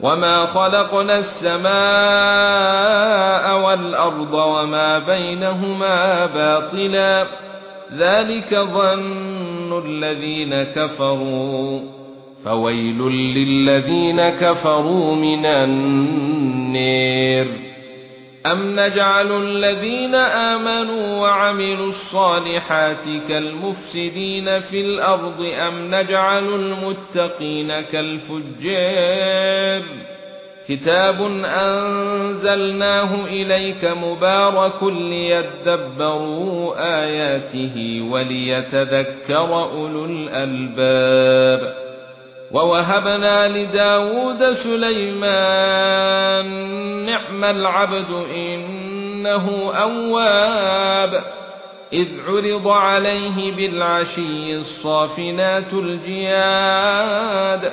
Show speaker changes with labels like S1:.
S1: وما خلقنا السماء والارض وما بينهما باطلا ذلك ظن الذين كفروا فويل للذين كفروا من النار ام نجعل الذين امنوا وعملوا الصالحات كالمفسدين في الأرض ام نجعل المتقين كالفجار كتاب أنزلناه إليك مبارك ليدبروا آياته وليتذكر أولو الألباب. ووهبنا لداود سليمان نعم العبد إنه أواب. إذ عرض عليه بالعشي الصافنات الجياد.